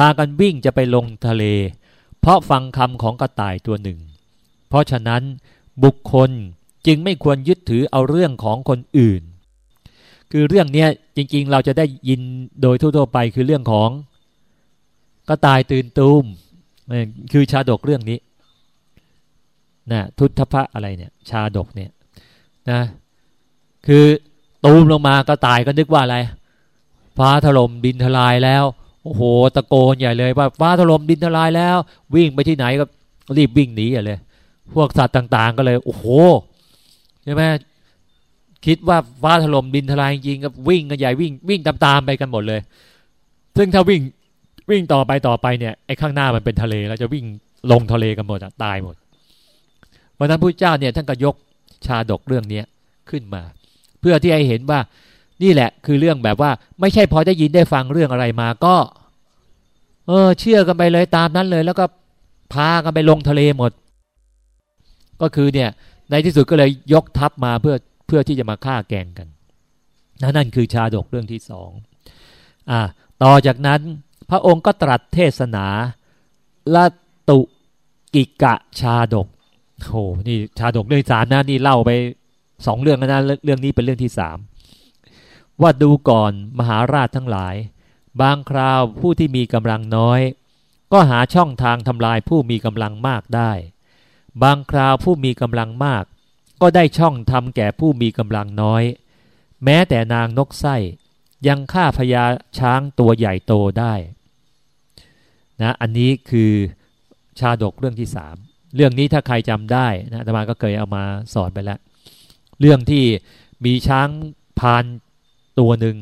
พากันวิ่งจะไปลงทะเล เพราะฟังคำของกระต่ายตัวหนึ่ง เพราะฉะนั้นบุคคลจึงไม่ควรยึดถือเอาเรื่องของคนอื่น คือเรื่องนี้จริงๆ เราจะได้ยินโดยทั่วๆไปคือเรื่องของกระต่ายตื่นตูมคือชาดกเรื่องนี้นะทุตพะอะไรเนี่ยชาดกเนี่ยนะคือตูมลงมาก็ตายก็นึกว่าอะไร ฟ้าถล่มดินทลายแล้ว โอ้โห ตะโกนใหญ่เลยว่าฟ้าถล่มดินทลายแล้ว วิ่งไปที่ไหนก็รีบวิ่งหนีเลย พวกสัตว์ต่างๆ ก็เลย โอ้โหใช่ไหมคิดว่าฟ้าถล่มดินทลายจริงก็วิ่งกันใหญ่วิ่งวิ่งตามๆไปกันหมดเลย ซึ่งถ้าวิ่งวิ่งต่อไปต่อไปเนี่ยไอ้ข้างหน้ามันเป็นทะเลแล้วจะวิ่งลงทะเลกันหมดตายหมดเพราะนั้นพระเจ้าเนี่ยท่านก็ยกชาดกเรื่องนี้ขึ้นมา เพื่อที่ให้เห็นว่า นี่แหละ คือเรื่องแบบว่า ไม่ใช่พอได้ยินได้ฟังเรื่องอะไรมาก็ เออ เชื่อกันไปเลยตามนั้นเลย แล้วก็พากันไปลงทะเลหมด ก็คือเนี่ย ในที่สุดก็เลยยกทัพมาเพื่อเพื่อที่จะมาฆ่าแกงกันนั่นนั่นคือชาดกเรื่องที่สองอ่าต่อจากนั้นพระองค์ก็ตรัสเทศนาละตุกิกะชาดกโอ้นี่ชาดกเรื่องสามนะนี่เล่าไปสองเรื่องนะเรื่องนี้เป็นเรื่องที่สาม ว่าดูก่อนมหาราชทั้งหลาย บางคราวผู้ที่มีกำลังน้อย ก็หาช่องทางทำลายผู้มีกำลังมากได้ บางคราวผู้มีกำลังมาก ก็ได้ช่องทำแก่ผู้มีกำลังน้อย แม้แต่นางนกไส้ยังฆ่าพญาช้างตัวใหญ่โตได้นะอันนี้คือชาดกเรื่องที่สามเรื่องนี้ถ้าใครจำได้นะธรรมาก็เคยเอามาสอนไปแล้ว เรื่องที่มีช้างพาน ตัวหนึ่ง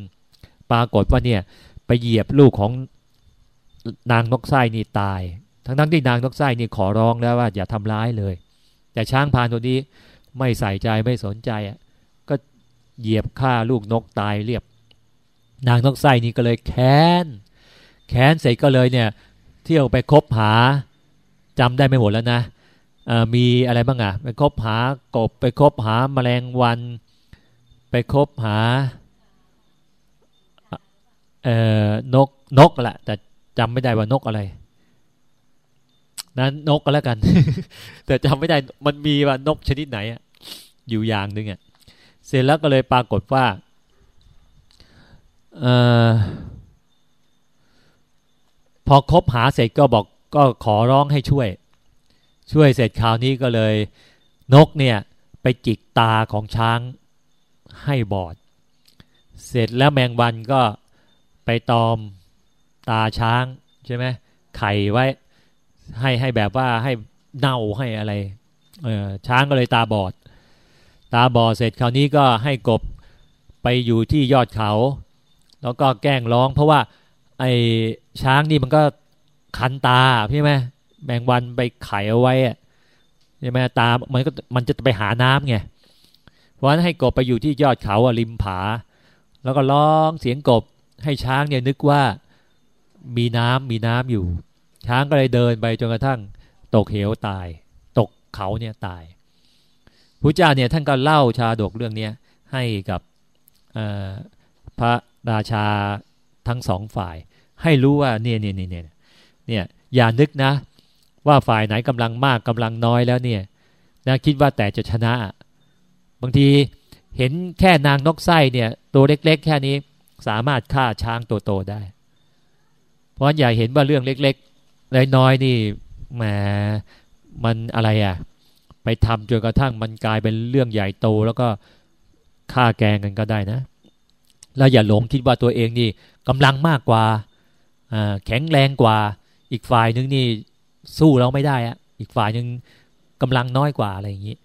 ปรากฏว่าเนี่ยไปเหยียบลูกของนางนกไส้นี่ตาย ทั้งทั้งที่นางนกไส้นี่ขอร้องแล้วว่าอย่าทำร้ายเลย แต่ช้างพานตัวนี้ไม่ใส่ใจไม่สนใจอะก็เหยียบฆ่าลูกนกตายเรียบ นางนกไส้นี่ก็เลยแค้น แค้นเสร็จก็เลยเนี่ยเที่ยวไปคบหาจำได้ไม่หมดแล้วนะมีอะไรบ้างอะไปคบหากบไปคบหาแมลงวัน ไปคบหา เอ่อนกนกแหละแต่จำไม่ได้ว่านกอะไรนั้นนกก็แล้วกัน แต่จำไม่ได้มันมีว่านกชนิดไหนอะอยู่อย่างหนึ่งอะเสร็จแล้วก็เลยปรากฏว่าออพอคบหาเสร็จก็บอกก็ขอร้องให้ช่วย ช่วยเสร็จคราวนี้ก็เลย นกเนี่ยไปจิกตาของช้างให้บอด เสร็จแล้วแมงวันก็ ไปตอมตาช้างใช่ไหมไข่ไว้ ให้ให้แบบว่าให้เน่าให้อะไรเออช้างก็เลยตาบอด ตาบอดเสร็จคราวนี้ก็ให้กบไปอยู่ที่ยอดเขา แล้วก็แกล้งร้อง เพราะว่าไอ้ช้างนี่มันก็คันตาใช่ไหมแมงวันไปไข่เอาไว้ใช่ไหมตา มันก็มันจะไปหาน้ำไงเพราะฉะนั้นให้กบไปอยู่ที่ยอดเขาริมผา แล้วก็ร้องเสียงกบ ให้ช้างเนี่ยนึกว่ามีน้ำมีน้ำอยู่ ช้างก็เลยเดินไปจนกระทั่งตกเหวตาย ตกเขาเนี่ยตายพระเจ้าเนี่ยท่านก็เล่าชาดกเรื่องนี้ให้กับพระราชาทั้งสองฝ่าย ให้รู้ว่าเนี่ยเนี่ยเนี่ยเนี่ยอย่านึกนะ ว่าฝ่ายไหนกำลังมากกำลังน้อยแล้วเนี่ยนะคิดว่าแต่จะชนะ บางทีเห็นแค่นางนกไส้เนี่ย ตัวเล็ก ๆ แค่นี้ สามารถฆ่าช้างตัวโตได้ เพราะอย่าเห็นว่าเรื่องเล็กๆน้อยๆนี่แหมมันอะไรอะ่ะ ไปทำจนกระทั่งมันกลายเป็นเรื่องใหญ่โตแล้วก็ฆ่าแกงกันก็ได้นะ แล้วอย่าหลงคิดว่าตัวเองนี่กำลังมากกว่าแข็งแรงกว่า อีกฝ่ายนึงนี่สู้เราไม่ได้อะอีกฝ่ายนึงกำลังน้อยกว่าอะไรอย่างนี้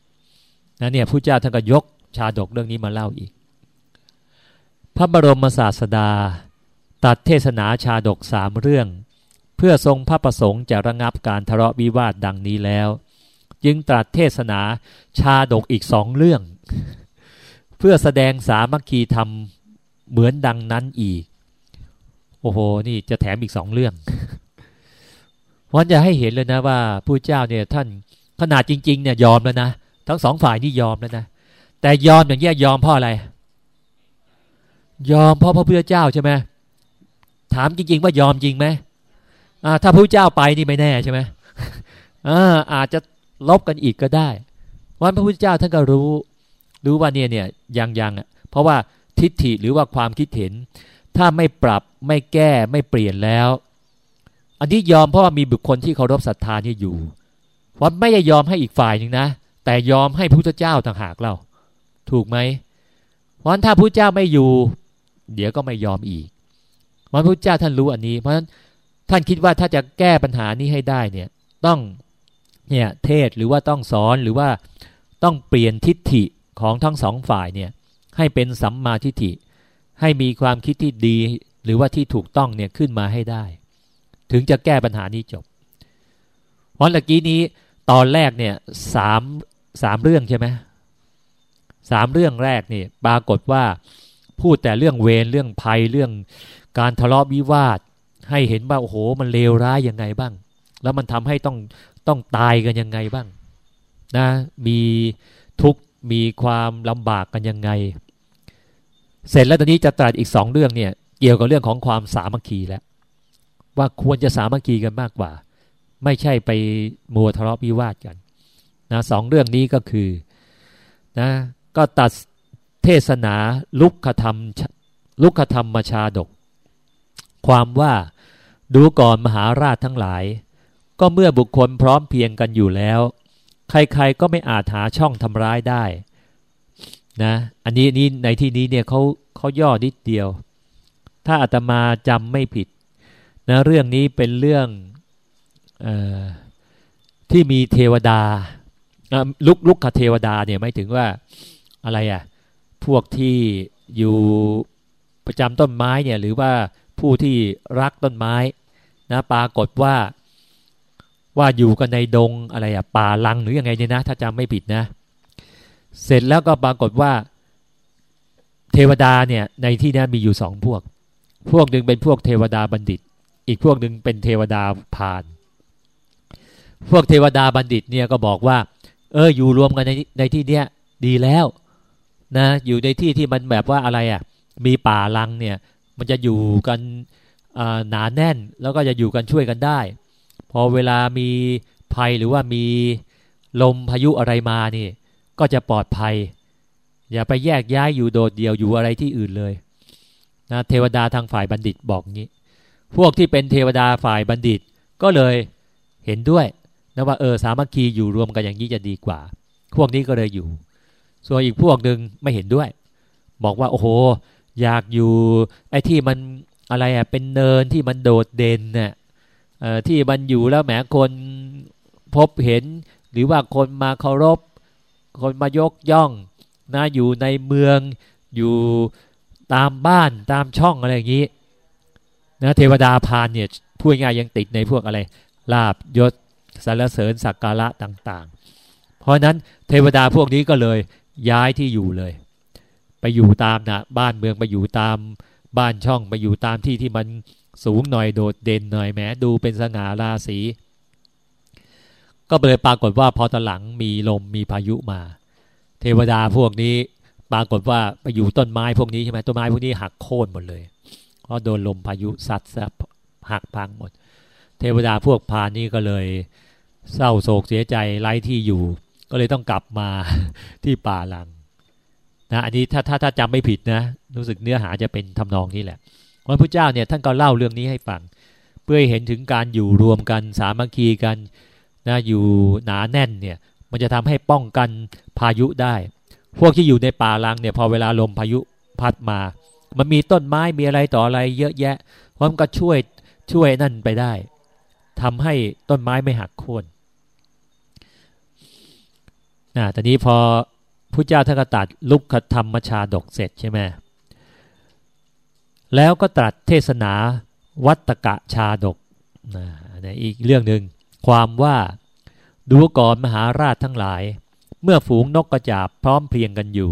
นะเนี่ยพระเจ้าท่านก็ยกชาดกเรื่องนี้มาเล่าอีก พระบรมศาสดา ตัดเทศนาชาดกสามเรื่อง เพื่อทรงพระประสงค์จะระงับการทะเลาะวิวาทดังนี้แล้ว จึงตรัสเทศนาชาดกอีกสองเรื่อง เพื่อแสดงสามัคคีธรรมเหมือนดังนั้นอีก โอ้โห นี่จะแถมอีกสองเรื่องวันจะให้เห็นเลยนะว่าผู้เจ้าเนี่ยท่านขนาดจริง ๆ เนี่ยยอมแล้วนะทั้งสองฝ่ายนี่ยอมแล้วนะแต่ยอมอย่างเงี้ยยอมเพราะอะไร ยอมเพราะพระพุทธเจ้าใช่ไหมถามจริง ๆ ว่ายอมจริงไหมถ้าพระเจ้าไปนี่ไม่แน่ใช่ไหมอาอาจจะลบกันอีกก็ได้วันพระพุทธเจ้าท่านก็รู้ รู้ว่าเนี่ยเนี่ยยังยังอะเพราะว่าทิฏฐิหรือว่าความคิดเห็น ถ้าไม่ปรับไม่แก้ไม่เปลี่ยนแล้ว อันนี้ยอมเพราะว่ามีบุคคลที่เคารพศรัทธานี่อยู่เพราะไม่ได้ยอมให้อีกฝ่ายหนึ่งนะ แต่ยอมให้พระพุทธเจ้าต่างหากเรา ถูกไหมเพราะฉะนั้นถ้าพระพุทธเจ้าไม่อยู่ เดี๋ยวก็ไม่ยอมอีกเพราะพระเจ้าท่านรู้อันนี้ เพราะฉะนั้นท่านคิดว่าถ้าจะแก้ปัญหานี้ให้ได้เนี่ยต้องเนี่ยเทศหรือว่าต้องสอนหรือว่าต้องเปลี่ยนทิฏฐิของทั้งสองฝ่ายเนี่ยให้เป็นสัมมาทิฏฐิ ให้มีความคิดที่ดี หรือว่าที่ถูกต้องเนี่ยขึ้นมาให้ได้ ถึงจะแก้ปัญหานี้จบ เพราะเมื่อกี้นี้ตอนแรกเนี่ยสามสามเรื่องใช่ไหมสามเรื่องแรกนี่ปรากฏว่า พูดแต่เรื่องเวรเรื่องภัยเรื่องการทะเลาะวิวาท ให้เห็นว่าโอ้โห มันเลวร้ายยังไงบ้าง แล้วมันทำให้ต้องต้องตายกันยังไงบ้างนะมีทุกมีความลำบากกันยังไง เสร็จแล้วตอนนี้จะตรัสอีกสองเรื่องเนี่ยเกี่ยวกับเรื่องของความสามัคคีแล้วว่าควรจะสามัคคีกันมากกว่า ไม่ใช่ไปมัวทะเลาะวิวาทกันนะสองเรื่องนี้ก็คือนะก็ตัด เทศนาลุกขธรรมลุกขธรรมมชาดก ความว่าดูก่อนมหาราชทั้งหลาย ก็เมื่อบุคคลพร้อมเพียงกันอยู่แล้ว ใครๆก็ไม่อาจหาช่องทำร้ายได้นะอันนี้นี่ในที่นี้เนี่ยเขาเขาย่อนิดเดียว ถ้าอาตมาจำไม่ผิดนะเรื่องนี้เป็นเรื่องออที่มีเทวดาลุกลุกขเทวดาเนี่ยไม่ถึงว่าอะไรอะ่ะ พวกที่อยู่ประจำต้นไม้เนี่ยหรือว่าผู้ที่รักต้นไม้นะปรากฏว่าว่าอยู่กันในดงอะไรอะป่าลังหรืออยังไงเนี่ยนะ ถ้าจำไม่ผิดนะ เสร็จแล้วก็ปรากฏว่า เทวดาเนี่ยในที่นี้มีอยู่สองพวก พวกหนึ่งเป็นพวกเทวดาบัณฑิต อีกพวกหนึ่งเป็นเทวดาพานพวกเทวดาบัณฑิตเนี่ยก็บอกว่า เอออยู่รวมกันในในที่เนี้ยดีแล้ว นะอยู่ในที่ที่มันแบบว่าอะไรอะ่ะมีป่าลังเนี่ยมันจะอยู่กันหนาแน่นแล้วก็จะอยู่กันช่วยกันได้ พอเวลามีภัยหรือว่ามีลมพายุอะไรมานี่ ก็จะปลอดภัย อย่าไปแยกย้ายอยู่โดดเดี่ยวอยู่อะไรที่อื่นเลยนะเทวดาทางฝ่ายบัณฑิตบอกงี้ พวกที่เป็นเทวดาฝ่ายบัณฑิตก็เลยเห็นด้วยนะว่าเออสามัคคีอยู่รวมกันอย่างนี้จะดีกว่า พวกนี้ก็เลยอยู่ ส่วนอีกพวกหนึ่งไม่เห็นด้วย บอกว่าโอ้โห อยากอยู่ไอ้ที่มันอะไรอะเป็นเนินที่มันโดดเด่นเนี่ยที่มันอยู่แล้วแหมคนพบเห็น หรือว่าคนมาเคารพ คนมายกย่องนะอยู่ในเมืองอยู่ตามบ้านตามช่องอะไรอย่างนี้นะเทวดาพานเนี่ยพูดง่ายยังติดในพวกอะไรลาบยศสารเสริญสักการะต่าง ๆ เพราะนั้นเทวดาพวกนี้ก็เลย ย้ายที่อยู่เลย ไปอยู่ตามนะบ้านเมืองไปอยู่ตามบ้านช่องไปอยู่ตามที่ที่มันสูงหน่อยโดดเด่นหน่อยแม้ดูเป็นสง่าราศีก็เลยปรากฏว่าพอตหลังมีลมมีพายุมา เทวดาพวกนี้ปรากฏว่าไปอยู่ต้นไม้พวกนี้ใช่ไหมต้นไม้พวกนี้หักโค่นหมดเลยเพราะโดนลมพายุซัดซับหักพังหมด เทวดาพวกพานนี้ก็เลยเศร้าโศกเสียใจไร้ที่อยู่ ก็เลยต้องกลับมาที่ป่าลังนะอันนี้ถ้าถ้าถ้าจำไม่ผิดนะ รู้สึกเนื้อหาจะเป็นทำนองนี้แหละพระพุทธเจ้าเนี่ยท่านก็เล่าเรื่องนี้ให้ฟัง เพื่อเห็นถึงการอยู่รวมกันสามัคคีกันนะอยู่หนาแน่นเนี่ย มันจะทำให้ป้องกันพายุได้ พวกที่อยู่ในป่าลังเนี่ยพอเวลาลมพายุพัดมา มันมีต้นไม้มีอะไรต่ออะไรเยอะแยะพราะมันก็ช่วยช่วยนั่นไปได้ทำให้ต้นไม้ไม่หักโค่น นะตอนนี้พอพระเจ้าท่านก็ตัดลุกขธรรมชาดกเสร็จใช่ไหมแล้วก็ตรัสเทศนาวัตกะชาดกนะอีกเรื่องหนึ่งความว่าดูก่อนมหาราชทั้งหลาย เมื่อฝูงนกกระจาบพร้อมเพรียงกันอยู่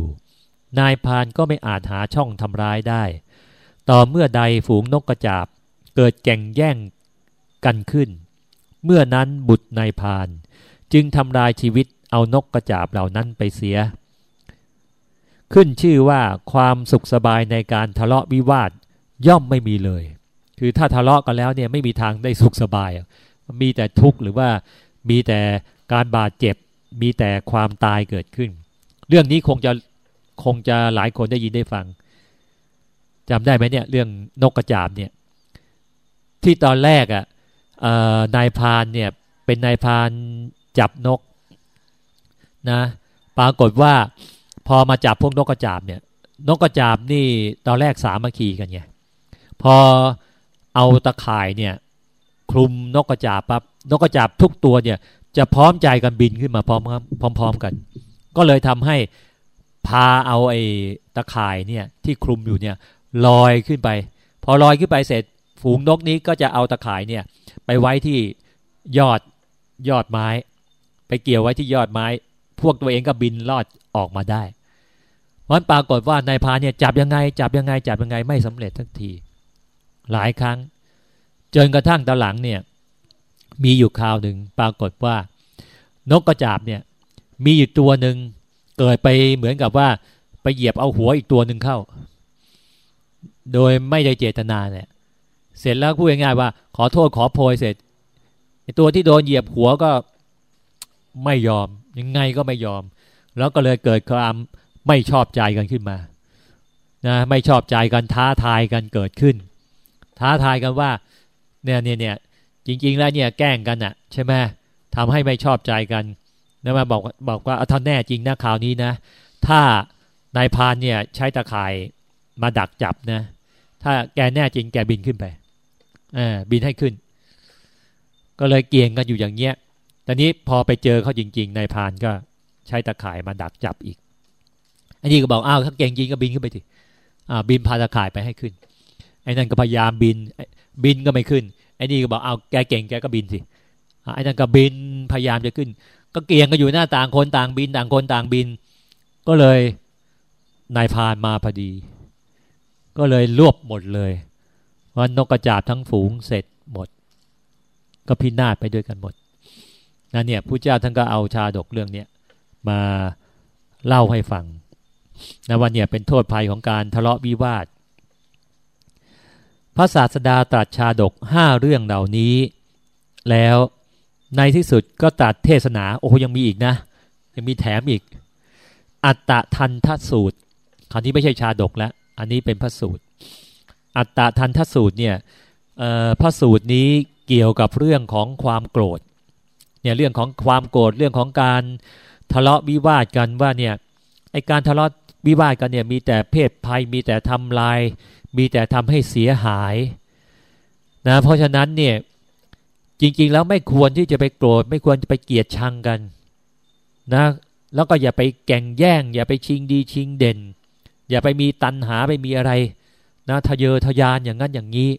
นายพานก็ไม่อาจหาช่องทำร้ายได้ ต่อเมื่อใดฝูงนกกระจาบเกิดแก่งแย่งกันขึ้น เมื่อนั้นบุตรนายพาน จึงทำลายชีวิต เอานกกระจาบเหล่านั้นไปเสีย ขึ้นชื่อว่าความสุขสบายในการทะเลาะวิวาทย่อมไม่มีเลย คือถ้าทะเลาะกันแล้วเนี่ยไม่มีทางได้สุขสบาย มีแต่ทุกข์หรือว่ามีแต่การบาดเจ็บ มีแต่ความตายเกิดขึ้น เรื่องนี้คงจะคงจะหลายคนได้ยินได้ฟังจำได้ไหมเนี่ยเรื่องนกกระจาบเนี่ยที่ตอนแรกอะ่ะนายพานเนี่ยเป็นนายพานจับนก นะ ปรากฏว่าพอมาจับพวกนกกระจาบเนี่ย นกกระจาบนี่ตอนแรกสามัคคีกันไงพอเอาตะข่ายเนี่ยคลุมนกกระจาบปั๊บนกกระจาบทุกตัวเนี่ย จะพร้อมใจกันบินขึ้นมาพร้อมพร้อมๆกัน ก็เลยทำให้พาเอาไอ้ตะข่ายเนี่ยที่คลุมอยู่เนี่ยลอยขึ้นไป พอลอยขึ้นไปเสร็จฝูงนกนี้ก็จะเอาตะข่ายเนี่ยไปไว้ที่ยอดยอดไม้ ไปเกี่ยวไว้ที่ยอดไม้ พวกตัวเองก็บินลอดออกมาได้วันปรากฏว่านายพาเนี่ยจับยังไง จับยังไง จับยังไงไม่สำเร็จทักที หลายครั้ง จนกระทั่งตอนหลังเนี่ย มีอยู่คราวหนึ่งปรากฏว่า นกกระจาบเนี่ย มีอยู่ตัวหนึ่งเกิดไปเหมือนกับว่าไปเหยียบเอาหัวอีกตัวหนึ่งเข้า โดยไม่ได้เจตนาเนี่ย เสร็จแล้วพูดง่ายๆว่า ขอโทษขอโพยเสร็จตัวที่โดนเหยียบหัวก็ไม่ยอม ยังไงก็ไม่ยอม แล้วก็เลยเกิดความไม่ชอบใจกันขึ้นมานะไม่ชอบใจกันท้าทายกันเกิดขึ้น ท้าทายกันว่าเนี่ยเนี่ยเนี่ยจริง ๆ แล้วเนี่ยแกล้งกันอะใช่ไหมทำให้ไม่ชอบใจกันนะมาบอกบอกว่าเอาท่านแน่จริงนะข่าวนี้นะ ถ้านายพานเนี่ยใช้ตะข่ายมาดักจับนะ ถ้าแกแน่จริงแกบินขึ้นไปอ่าบินให้ขึ้น ก็เลยเกี่ยงกันอยู่อย่างเงี้ย ตอนนี้พอไปเจอเขาจริง ๆ นายพานก็ใช้ตะข่ายมาดักจับอีก อันนี้ก็บอกอ้าวถ้าเก่งจริงก็บินขึ้นไปสิอ่าบินพาตะข่ายไปให้ขึ้น ไอ้นั่นก็พยายามบิน บินก็ไม่ขึ้น ไอ้นี่ก็บอกเอาแกเก่งแกก็บินสิไอ้นั่นก็บินพยายามจะขึ้น ก็เกี่ยงกันอยู่หน้าต่างคนต่างบินต่างคนต่างบิน ก็เลยนายพานมาพอดี ก็เลยรวบหมดเลยวันนกกระจาบทั้งฝูงเสร็จหมด ก็พินาศไปด้วยกันหมด นั่นเนี่ยผู้เจ้าท่านก็เอาชาดกเรื่องเนี้ยมาเล่าให้ฟังนะวันเนี่ยเป็นโทษภัยของการทะเลาะวิวาท พระศาสดาตรัสชาดกห้าเรื่องเหล่านี้ แล้วในที่สุดก็ตัดเทศนา โอ้ยังมีอีกนะ ยังมีแถมอีก อัตตะทันทสูตร คราวนี้ไม่ใช่ชาดกแล้ว อันนี้เป็นพระสูตร อัตตะทันทสูตรเนี่ยพระสูตรนี้เกี่ยวกับเรื่องของความโกรธ เนี่ยเรื่องของความโกรธเรื่องของการทะเลาะวิวาทกันว่าเนี่ยไอการทะเลาะวิวาทกันเนี่ยมีแต่เพศภัยมีแต่ทำลาย มีแต่ทำให้เสียหายนะเพราะฉะนั้นเนี่ยจริง ๆ แล้วไม่ควรที่จะไปโกรธ ไม่ควรจะไปเกลียดชังกันนะแล้วก็อย่าไปแก่งแย่ง อย่าไปชิงดีชิงเด่น อย่าไปมีตันหาไปมีอะไรนะทะเยอทะยานอย่างนั้นอย่างนี้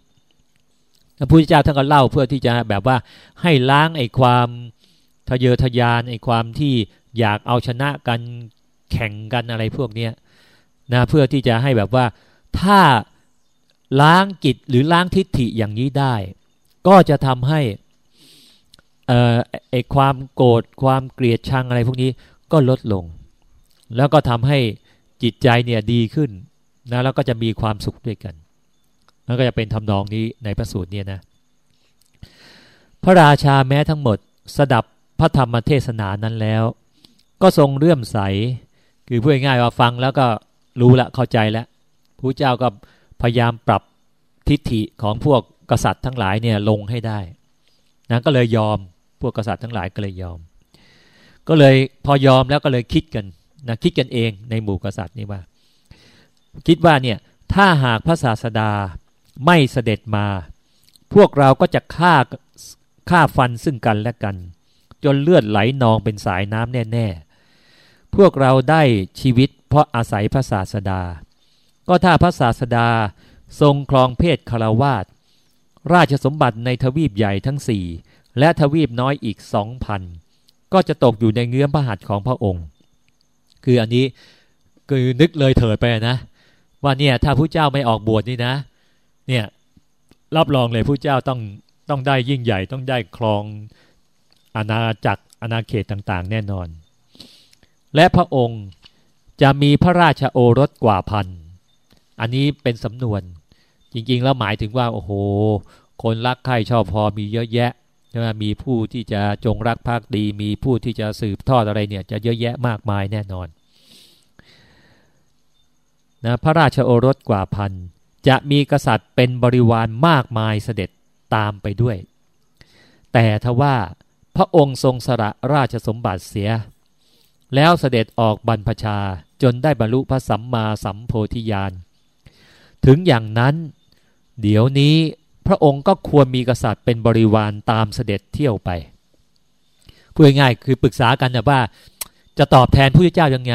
พระพุทธเจ้าท่านก็เล่าเพื่อที่จะแบบว่าให้ล้างไอ้ความทะเยอทะยานไอ้ความที่อยากเอาชนะกันแข่งกันอะไรพวกเนี้ยนะเพื่อที่จะให้แบบว่าถ้าล้างจิตหรือล้างทิฏฐิอย่างนี้ได้ ก็จะทำให้เอ่อไอความโกรธความเกลียดชังอะไรพวกนี้ก็ลดลง แล้วก็ทำให้จิตใจเนี่ยดีขึ้นนะแล้วก็จะมีความสุขด้วยกัน นั่นก็จะเป็นทำนองนี้ในพระสูตรเนี่ยนะ พระราชาแม้ทั้งหมด สดับพระธรรมเทศนานั้นแล้ว ก็ทรงเลื่อมใส คือพูดง่ายๆว่าฟังแล้วก็รู้ละเข้าใจแล้วพระเจ้าก็พยายามปรับทิฏฐิของพวกกษัตริย์ทั้งหลายเนี่ยลงให้ได้นะก็เลยยอมพวกกษัตริย์ทั้งหลายก็เลยยอม ก็เลยพอยอมแล้วก็เลยคิดกันนะคิดกันเองในหมู่กษัตริย์นี่ว่า คิดว่าเนี่ยถ้าหากพระศาสดา ไม่เสด็จมา พวกเราก็จะฆ่าฆ่าฟันซึ่งกันและกัน จนเลือดไหลนองเป็นสายน้ำแน่ ๆ พวกเราได้ชีวิตเพราะอาศัยพระศาสดา ก็ถ้าพระศาสดาทรงครองเพศคารวาสราชสมบัติในทวีปใหญ่ทั้งสี่และทวีปน้อยอีกสองพันก็จะตกอยู่ในเงื้อมพระหัตถ์ของพระองค์ คืออันนี้คือนึกเลยเถิดไปนะ ว่าเนี่ยถ้าผู้เจ้าไม่ออกบวชนี่นะ เนี่ยรับรองเลยผู้เจ้าต้องต้องได้ยิ่งใหญ่ต้องได้ครองอาณาจักรอาณาเขตต่างๆ แน่นอน และพระองค์จะมีพระราชโอรสกว่าพัน อันนี้เป็นสำนวน จริงๆ แล้วหมายถึงว่า โอ้โห คนรักใคร่ชอบพอมีเยอะแยะใช่ไหมมีผู้ที่จะจงรักภักดี มีผู้ที่จะสืบทอดอะไรเนี่ยจะเยอะแยะมากมายแน่นอนนะพระราชโอรสกว่าพัน จะมีกษัตริย์เป็นบริวารมากมายเสด็จตามไปด้วย แต่ทว่าพระองค์ทรงสละราชสมบัติเสีย แล้วเสด็จออกบรรพชาจนได้บรรลุพระสัมมาสัมโพธิญาณ ถึงอย่างนั้น เดี๋ยวนี้พระองค์ก็ควรมีกษัตริย์เป็นบริวารตามเสด็จเที่ยวไปพูดง่ายๆคือปรึกษากันนะว่า จะตอบแทนพระเจ้ายังไง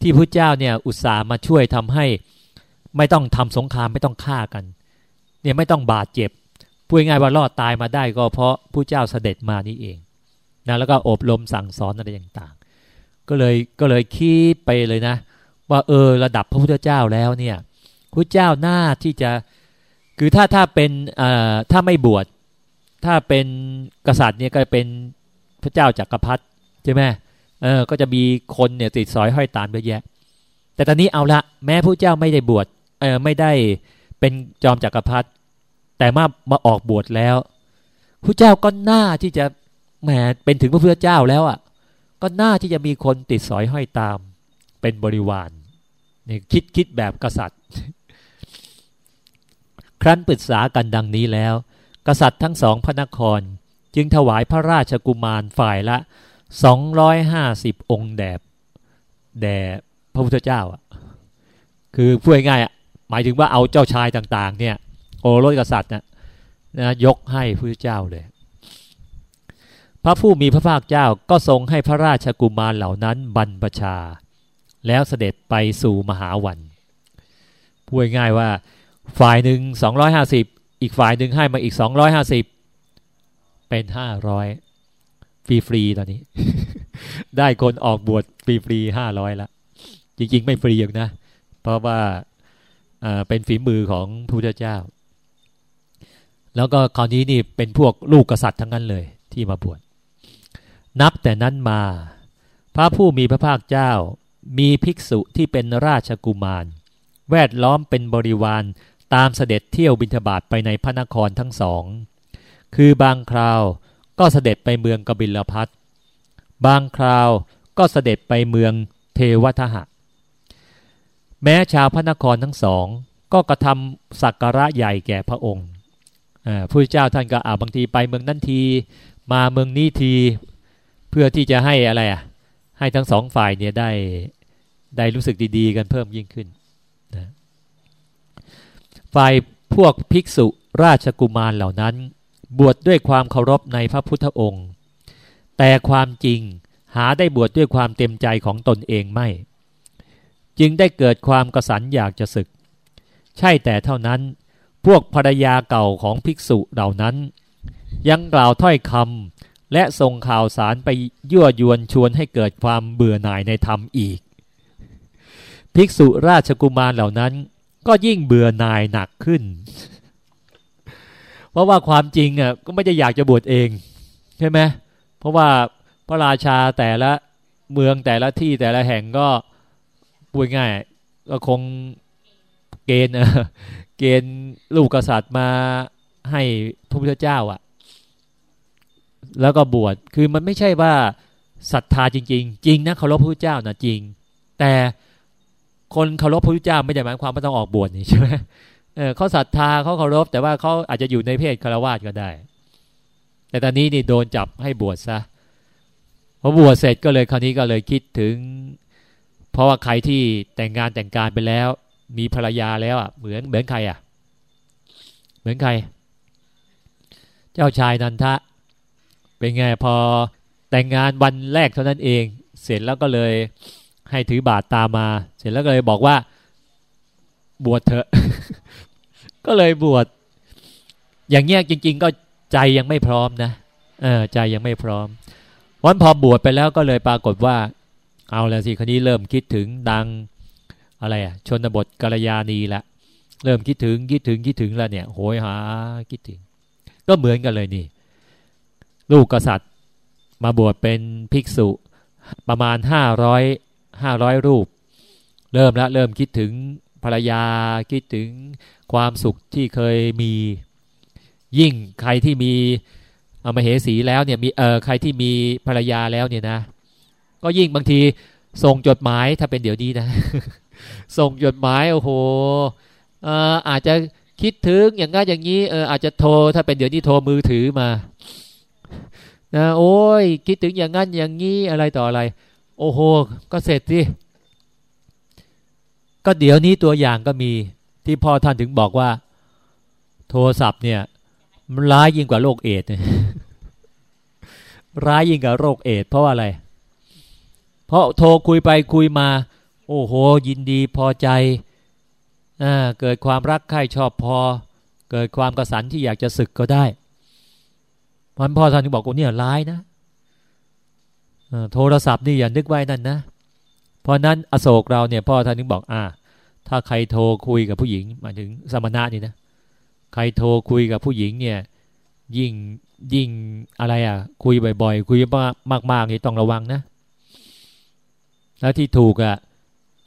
ที่พระเจ้าเนี่ยอุตส่าห์มาช่วยทำให้ ไม่ต้องทำสงครามไม่ต้องฆ่ากัน เนี่ยไม่ต้องบาดเจ็บพูดง่ายว่ารอดตายมาได้ก็เพราะผู้เจ้าเสด็จมานี่เองนะแล้วก็อบรมสั่งสอนอะไรต่างๆ ก็เลยก็เลยคิดไปเลยนะ ว่าเออระดับพระพุทธเจ้าแล้วเนี่ยพระเจ้าหน้าที่จะคือถ้าถ้าเป็นอ่าถ้าไม่บวชถ้าเป็นกษัตริย์เนี่ยก็เป็นพระเจ้าจากักรพรรดิใช่ไหมเออก็จะมีคนเนี่ยติดสอยห้อยตามเยอะแยะ แต่ตอนนี้เอาละแม้พระเจ้าไม่ได้บวช เออไม่ได้เป็นจอมจักรพรรดิแต่มามาออกบวชแล้วพระเจ้าก็น่าที่จะแหมเป็นถึงพระพุทธเจ้าแล้วอะ่ะ ก็น่าที่จะมีคนติดสอยห้อยตามเป็นบริวารนี่คิดคิดแบบกษัตริย์ ครั้นปรึกษากันดังนี้แล้ว กษัตริย์ทั้งสองพระนคร จึงถวายพระราชกุมารฝ่ายละสองร้อยห้าสิบองค์แด่แด่พระพุทธเจ้าอะ คือพูดง่ายๆ หมายถึงว่าเอาเจ้าชายต่าง ๆ เนี่ย โอรสกษัตริย์นะนะยกให้พระเจ้าเลย พระผู้มีพระภาคเจ้าก็ทรงให้พระราชกุมารเหล่านั้นบรรพชา แล้วเสด็จไปสู่มหาวันพูดง่ายว่า ฝ่ายหนึ่งสองร้อยห้าสิบอีกฝ่ายหนึ่งให้มาอีกสองร้อยห้าสิบเป็นห้าร้อยฟรีฟรีตอนนี้ ได้คนออกบวชฟรีฟรีห้าร้อยละจริง ๆ ไม่ฟรีอย่างนะ เพราะว่า เป็นฝีมือของพระพุทธเจ้า แล้วก็คราวนี้นี่เป็นพวกลูกกษัตริย์ทั้งนั้นเลยที่มาบวชนับแต่นั้นมา พระผู้มีพระภาคเจ้า มีภิกษุที่เป็นราชกุมาร แวดล้อมเป็นบริวารตามเสด็จเที่ยวบิณฑบาตไปในพระนครทั้งสอง คือบางคราวก็เสด็จไปเมืองกบิลพัทบางคราวก็เสด็จไปเมืองเทวทหะ แม้ชาวพระนครทั้งสอง ก็กระทำสักการะใหญ่แก่พระองค์ผู้เจ้าท่านก็อาบางทีไปเมืองนั้นทีมาเมืองนี้ทีเพื่อที่จะให้อะไรอะให้ทั้งสองฝ่ายเนี่ยได้ได้รู้สึกดีๆ กันเพิ่มยิ่งขึ้นนะฝ่ายพวกภิกษุราชกุมารเหล่านั้น บวชดด้วยความเคารพในพระพุทธองค์ แต่ความจริงหาได้บวชดด้วยความเต็มใจของตนเองไม่ จึงได้เกิดความกระสันอยากจะศึก ใช่แต่เท่านั้น พวกภรรยาเก่าของภิกษุเหล่านั้น ยังกล่าวถ้อยคำและส่งข่าวสารไปยั่วยวนชวนให้เกิดความเบื่อหน่ายในธรรมอีก ภิกษุราชกุมารเหล่านั้น ก็ยิ่งเบื่อหน่ายหนักขึ้น เพราะว่าความจริงอะก็ไม่ได้อยากจะบวชเองใช่ไหมเพราะว่าพระราชาแต่ละเมืองแต่ละที่แต่ละแห่งก็ พูดง่ายก็คงเกณฑ์เกณฑ์ลูกกษัตริย์มาให้พระพุทธเจ้าอะ่ะ แล้วก็บวชคือมันไม่ใช่ว่าศรัทธาจริง ๆ จริงนะเคารพพระพุทธเจ้านะจริง แต่คนเคารพพระพุทธเจ้าไม่ได้หมายความว่าต้องออกบวชนี่ใช่ไหมเออเขาศรัทธาเขาเคารพแต่ว่าเขาอาจจะอยู่ในเพศคารวะก็ได้ แต่ตอนนี้นี่โดนจับให้บวชซะพอบวชเสร็จก็เลยคราวนี้ก็เลยคิดถึง เพราะว่าใครที่แต่งงานแต่งการไปแล้ว มีภรรยาแล้วอะเหมือนเหมือนใครอะ เหมือนใคร เจ้าชายนันทะ เป็นไงพอแต่งงานวันแรกเท่านั้นเอง เสร็จแล้วก็เลยให้ถือบาตรตามมา เสร็จแล้วก็เลยบอกว่า บวชเถอะ ก็เลยบวชอย่างเงี้ยจริง ๆ ก็ใจยังไม่พร้อมนะเออใจยังไม่พร้อมวันพอบวชไปแล้วก็เลยปรากฏว่า เอาแล้วสิคนนี้เริ่มคิดถึงดังอะไรอะชนบทกัลยาณีละเริ่มคิดถึงคิดถึงคิดถึงแล้วเนี่ย โหยหาคิดถึง ก็เหมือนกันเลยนี่ ลูกกษัตริย์มาบวชเป็นภิกษุประมาณห้าร้อยห้าร้อยรูป เริ่มละเริ่มคิดถึงภรรยาคิดถึงความสุขที่เคยมี ยิ่งใครที่มีเอามาเหสีแล้วเนี่ยมีเออใครที่มีภรรยาแล้วเนี่ยนะ ก็ยิ่งบางทีส่งจดหมายถ้าเป็นเดี๋ยวนี้นะ ส่งจดหมายโอ้โหอาจจะคิดถึงอย่างงั้นอย่างนี้เอออาจจะโทรถ้าเป็นเดี๋ยวนี้โทรมือถือมานะโอ้ยคิดถึงอย่างงั้นอย่างนี้อะไรต่ออะไร โอ้โห ก็เสร็จสิก็เดี๋ยวนี้ตัวอย่างก็มีที่พ่อท่านถึงบอกว่า โทรศัพท์เนี่ย มันร้ายยิ่งกว่าโรคเอดร้ายยิ่งกว่าโรคเอดเพราะว่าอะไร เพราะโทรคุยไปคุยมา โอ้โห ยินดีพอใจอ่าเกิดความรักใคร่ชอบพอ เกิดความกระสันที่อยากจะศึกก็ได้มันพ่อท่านถึงบอกว่าเนี่ยร้ายนะโทรศัพท์นี่อย่านึกไว้นั่นนะ เพราะนั้นอโศกเราเนี่ยพ่อท่านถึงบอกอ่า ถ้าใครโทรคุยกับผู้หญิงหมายถึงสมณะนี่นะ ใครโทรคุยกับผู้หญิงเนี่ย ยิ่งยิ่งอะไรอะ คุยบ่อย ๆ คุยมากๆนี่ต้องระวังนะ แล้วที่ถูกอะ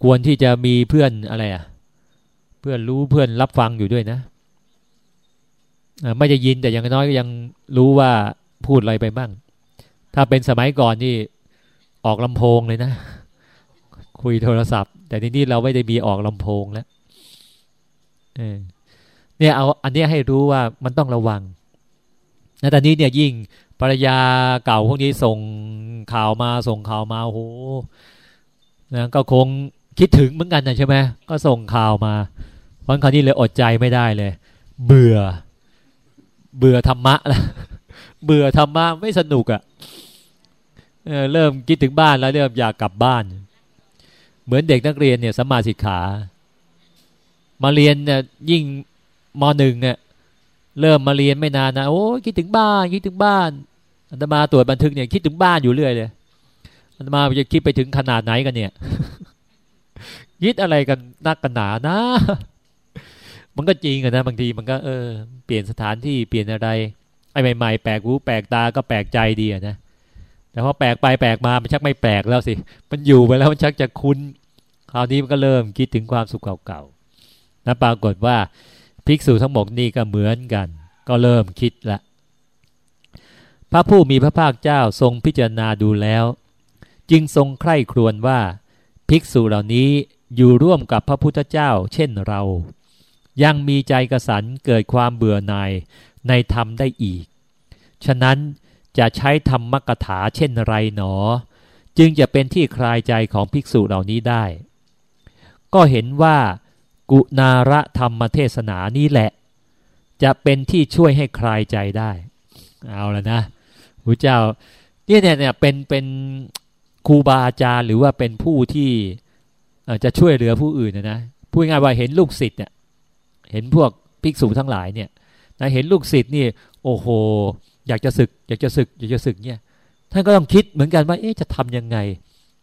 ควรที่จะมีเพื่อนอะไรอะ เพื่อนรู้เพื่อนรับฟังอยู่ด้วยนะไม่จะยินแต่อย่างน้อยก็ยังรู้ว่าพูดอะไรไปบ้าง ถ้าเป็นสมัยก่อนนี่ออกลำโพงเลยนะ คุยโทรศัพท์ แต่ทีนี้เราไม่ได้มีออกลำโพงแล้วเนี่ยเอาอันนี้ให้รู้ว่ามันต้องระวังนะตอนนี้เนี่ยยิ่งภรรยาเก่าพวกนี้ส่งข่าวมาส่งข่าวมาโอ้โห นะก็คงคิดถึงเหมือนกันนะใช่ไหมก็ส่งข่าวมาเพราะคราวนี้เลยอดใจไม่ได้เลย เบื่อ เบื่อธรรมะล้วเบื่อธรรมะไม่สนุกอะ่ะเเริ่มคิดถึงบ้านแล้วเริ่มอยากกลับบ้าน เหมือนเด็กนักเรียนเนี่ยสมาสิกขา มาเรียนเนี่ยยิ่งมหนึ่งเนี่ยเริ่มมาเรียนไม่นานนะโอ้คิดถึงบ้านคิดถึงบ้านอัตมาตรวจบันทึกเนี่ยคิดถึงบ้านอยู่เรื่อยเลย อัตมาจะคิดไปถึงขนาดไหนกันเนี่ยคิดอะไรกันนักกันหนานะ มันก็จริงอะนะบางทีมันก็เออเปลี่ยนสถานที่เปลี่ยนอะไรไอ้ใหม่ๆแปลกหูแปลกตาก็แปลกใจดีอะนะแต่พอแปลกไปแปลกมามันชักไม่แปลกแล้วสิ มันอยู่ไปแล้วมันชักจะคุ้นคราวนี้มันก็เริ่มคิดถึงความสุขเก่าๆนะปรากฏว่าภิกษุทั้งหมดนี่ก็เหมือนกัน ก็เริ่มคิดละ พระผู้มีพระภาคเจ้าทรงพิจารณาดูแล้ว จึงทรงใคร่ครวญว่า ภิกษุเหล่านี้อยู่ร่วมกับพระพุทธเจ้าเช่นเรา ยังมีใจกระสันเกิดความเบื่อหน่ายในธรรมได้อีก ฉะนั้นจะใช้ธรรมกถาเช่นไรหนอ จึงจะเป็นที่คลายใจของภิกษุเหล่านี้ได้ ก็เห็นว่า กุณาระธรรมเทศนานี้แหละ จะเป็นที่ช่วยให้คลายใจได้ เอาแล้วนะพระเจ้าเนี่ยเนี่ยเป็นเป็น ครูบาอาจารย์หรือว่าเป็นผู้ที่จะช่วยเหลือผู้อื่นนะนะพูดง่ายว่าเห็นลูกศิษย์เนี่ยเห็นพวกภิกษุทั้งหลายเนี่ยนะเห็นลูกศิษย์นี่โอ้โห อยากจะศึก อยากจะศึก อยากจะศึกเนี่ยท่านก็ต้องคิดเหมือนกันว่าเอ๊ะจะทำยังไง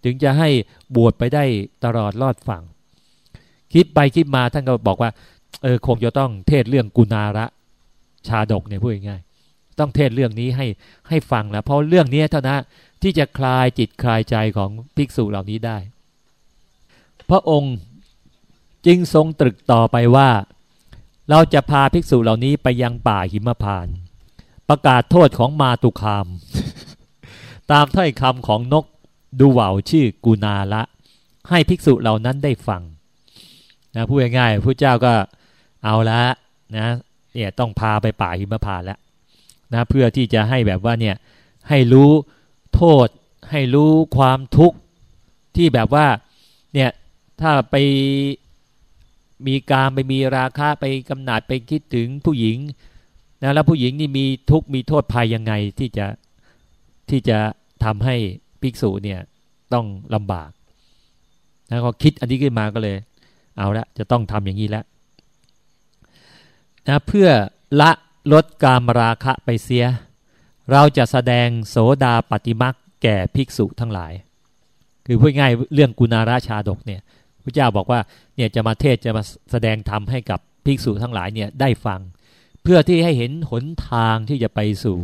ถึงจะให้บวชไปได้ตลอดรอดฝั่งคิดไปคิดมาท่านก็บอกว่าเออคงจะต้องเทศเรื่องกุณาระชาดกเนี่ยพูดง่าย ต้องเทศเรื่องนี้ให้ให้ฟังแล้วเพราะเรื่องนี้เท่านั้นที่จะคลายจิตคลายใจของภิกษุเหล่านี้ได้ พระองค์จึงทรงตรึกต่อไปว่า เราจะพาภิกษุเหล่านี้ไปยังป่าหิมพาน ประกาศโทษของมาตุคาม ตามถ้อยคำของนกดูว่าวชื่อกุนาละ ให้ภิกษุเหล่านั้นได้ฟังนะพูดง่ายๆพระเจ้าก็เอาละนะเนี่ยต้องพาไปป่าหิมพานแล้ว นะเพื่อที่จะให้แบบว่าเนี่ยให้รู้โทษ ให้รู้ความทุกข์ที่แบบว่าเนี่ยถ้าไปมีการไปมีราคาไปกำหนัดไปคิดถึงผู้หญิงนะแล้วผู้หญิงนี่มีทุกข์มีโทษภัยยังไงที่จะที่จะทำให้ภิกษุเนี่ยต้องลำบากนะก็คิดอันนี้ขึ้นมาก็เลย เอาละจะต้องทำอย่างนี้แล้วนะเพื่อละ ลดกามราคะไปเสีย เราจะแสดงโสดาปฏิมักแก่ภิกษุทั้งหลาย คือพูดง่ายเรื่องกุณาราชาดกเนี่ยพระเจ้าบอกว่าเนี่ยจะมาเทศจะมาแสดงธรรมให้กับภิกษุทั้งหลายเนี่ยได้ฟัง เพื่อที่ให้เห็นหนทางที่จะไปสู่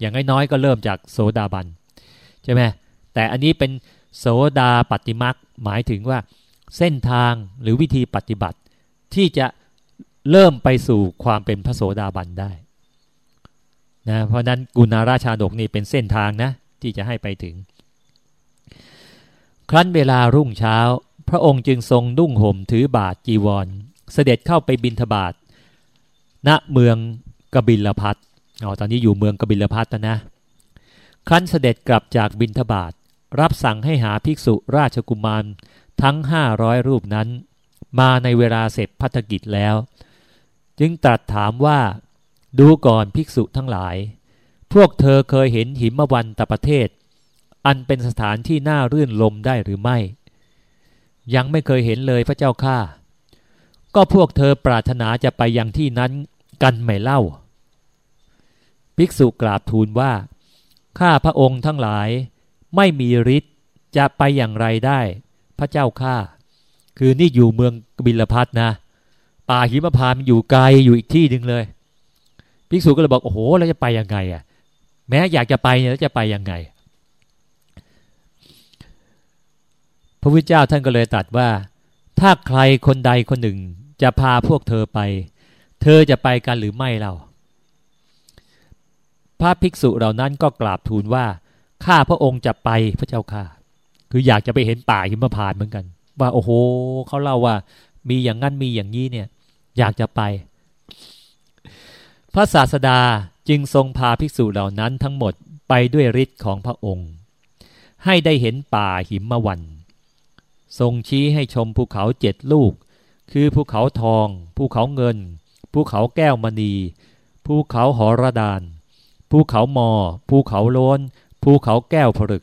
อย่างน้อยๆก็เริ่มจากโสดาบันใช่ไหมแต่อันนี้เป็นโสดาปฏิมักหมายถึงว่าเส้นทางหรือวิธีปฏิบัติ ที่จะ เริ่มไปสู่ความเป็นพระโสดาบันได้นะเพราะนั้นกุณาราชาดกนี่เป็นเส้นทางนะ ที่จะให้ไปถึง ครั้นเวลารุ่งเช้า พระองค์จึงทรงนุ่งห่มถือบาทจีวร เสด็จเข้าไปบินทบาทณเมืองกบิลพัทอ๋อตอนนี้อยู่เมืองกบิลพัทนะครั้นเสด็จกลับจากบินทบาทรับสั่งให้หาภิกษุราชกุมารทั้งห้าร้อยรูปนั้น มาในเวลาเสร็จพัฒกิจแล้ว จึงตรัสถามว่า ดูก่อนภิกษุทั้งหลาย พวกเธอเคยเห็นหิมวันตประเทศ อันเป็นสถานที่น่ารื่นลมได้หรือไม่ ยังไม่เคยเห็นเลยพระเจ้าข้าก็พวกเธอปรารถนาจะไปยังที่นั้นกันไม่เล่า ภิกษุกราบทูลว่า ข้าพระองค์ทั้งหลายไม่มีฤทธิ์จะไปอย่างไรได้ พระเจ้าข้าคือนี่อยู่เมืองบิลพัทนะ ป่าหิมพานมันอยู่ไกลอยู่อีกที่หนึ่งเลยภิกษุก็เลยบอกโอ้โหเราจะไปยังไงอะ แม้อยากจะไปเนี่ยจะไปยังไง พระพุทธเจ้าท่านก็เลยตัดว่า ถ้าใครคนใดคนหนึ่ง จะพาพวกเธอไป เธอจะไปกันหรือไม่เราพระภิกษุเหล่านั้นก็กราบทูลว่าข้าพระองค์จะไปพระเจ้าค่ะ คืออยากจะไปเห็นป่าหิมพานเหมือนกัน ว่าโอ้โหเขาเล่าว่ามีอย่างนั้นมีอย่างนี้เนี่ย อยากจะไป พระศาสดาจึงทรงพาภิกษุเหล่านั้นทั้งหมดไปด้วยฤทธิ์ของพระองค์ ให้ได้เห็นป่าหิมวัน ทรงชี้ให้ชมภูเขาเจ็ดลูก คือภูเขาทอง ภูเขาเงิน ภูเขาแก้วมณี ภูเขาหอระดาน ภูเขามอ ภูเขาโล้น ภูเขาแก้วผลึก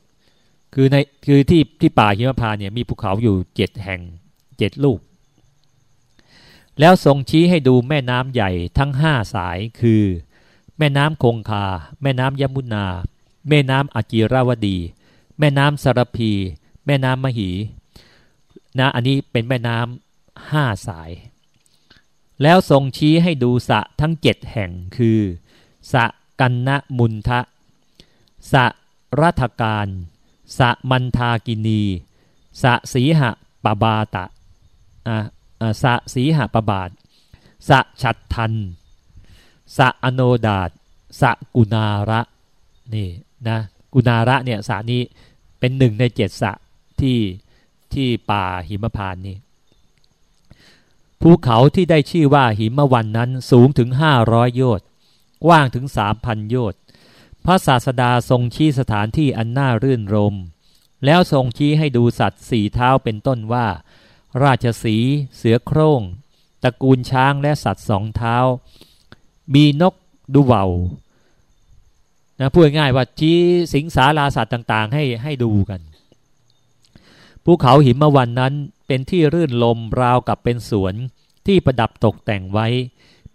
คือในคือที่ที่ป่าหิมพานเนี่ยมีภูเขาอยู่เจ็ดแห่งเจ็ดลูก แล้วทรงชี้ให้ดูแม่น้ำใหญ่ทั้งห้าสายคือ แม่น้ำคงคา แม่น้ำยมุนา แม่น้ำอจิราวดี แม่น้ำสารพี แม่น้ำมหีนะอันนี้เป็นแม่น้ำห้าสาย แล้วทรงชี้ให้ดูสะทั้งเจ็ดแห่งคือสะกันนะมุนทะสะรัฐการสะมันทากินีสะสีหะปะบาตะ สะสีหะปบาทสะฉัดทันสะอโนดาตสะกุณาระนี่นะกุณาระเนี่ยสะนี้เป็นหนึ่งในเจ็ดสะที่ที่ป่าหิมพานนี่ภูเขาที่ได้ชื่อว่าหิมวันนั้นสูงถึงห้าร้อยโยชน์กว้างถึงสามพันโยชน์พระศาสดาทรงชี้สถานที่อันน่ารื่นรม แล้วทรงชี้ให้ดูสัตว์สี่เท้าเป็นต้นว่า ราชสี เสือโครง่งตระกูลช้างและสัตว์สองเท้า มีนกดูเบานะพูดง่ายว่าชี้สิงสาราสัตว์ต่างๆ ให้ให้ดูกันภูเขาหิมะวันนั้นเป็นที่รื่นลมราวกับเป็นสวนที่ประดับตกแต่งไว้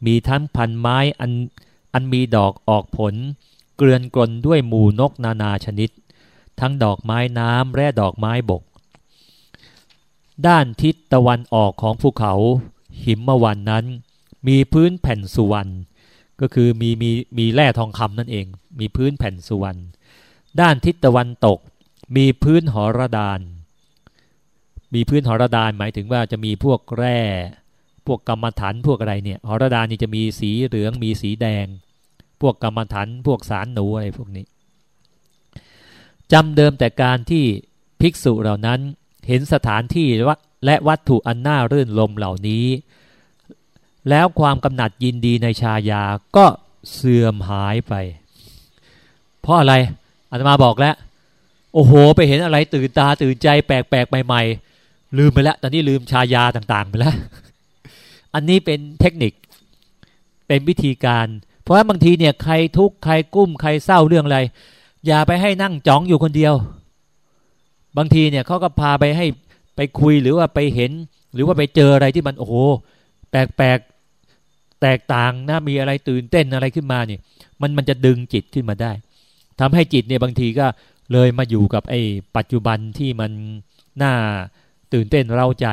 มีทั้งพันไม้อันอันมีดอกออกผล เกลื่อนกลนด้วยหมู่นกนานาชนิด ทั้งดอกไม้น้ำและดอกไม้บก ด้านทิศตะวันออกของภูเขา หิมมวันนั้น มีพื้นแผ่นสุวรรณก็คือมีมีมีแร่ทองคำนั่นเอง มีพื้นแผ่นสุวรรณด้านทิศตะวันตก มีพื้นหอระดาน มีพื้นหอระดานหมายถึงว่าจะมีพวกแร่ พวกกรรมฐานพวกอะไรเนี่ยหอระดานนี่จะมีสีเหลืองมีสีแดง พวกกรรมฐานพวกสารหนูอะไรพวกนี้จำเดิมแต่การที่ภิกษุเหล่านั้น เห็นสถานที่และวัตถุอันน่ารื่นลมเหล่านี้ แล้วความกำหนัดยินดีในชายาก็เสื่อมหายไป เพราะอะไรอาตมาบอกแล้ว โอ้โห ไปเห็นอะไรตื่นตาตื่นใจแปลกๆใหม่ ๆ ลืมไปแล้ว ตอนนี้ลืมชายาต่างๆไปแล้ว อันนี้เป็นเทคนิค เป็นวิธีการ เพราะว่าบางทีเนี่ยใครทุกข์ใครกุ้มใครเศร้าเรื่องอะไร อย่าไปให้นั่งจ้องอยู่คนเดียว บางทีเนี่ยเขาก็พาไปให้ไปคุยหรือว่าไปเห็น หรือว่าไปเจออะไรที่มันโอ้โหแปลกๆแตกต่างนะมีอะไรตื่นเต้นอะไรขึ้นมาเนี่ย มันมันจะดึงจิตขึ้นมาได้ทำให้จิตเนี่ยบางทีก็เลยมาอยู่กับไอ้ปัจจุบันที่มันน่าตื่นเต้นเร้าใจ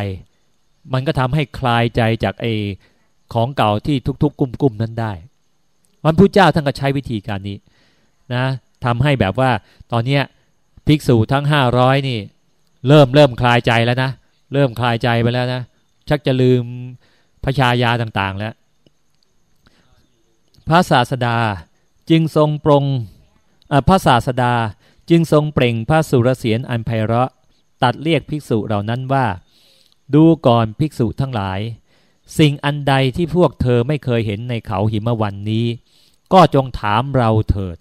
มันก็ทำให้คลายใจจากไอ้ของเก่าที่ทุกๆกุ้มๆนั้นได้วันพุทธเจ้าท่านก็ใช้วิธีการนี้นะทำให้แบบว่าตอนเนี้ย ภิกษุทั้งห้าร้อยนี่ เริ่มเริ่มคลายใจแล้วนะเริ่มคลายใจไปแล้วนะชักจะลืมพระชายาต่าง ๆ แล้ว พระศาสดาจึงทรงปรงพระศาสดาจึงทรงเปล่งพระสุรเสียงอันไพเราะ ตัดเรียกภิกษุเหล่านั้นว่า ดูก่อนภิกษุทั้งหลาย สิ่งอันใดที่พวกเธอไม่เคยเห็นในเขาหิมวันนี้ ก็จงถามเราเถิด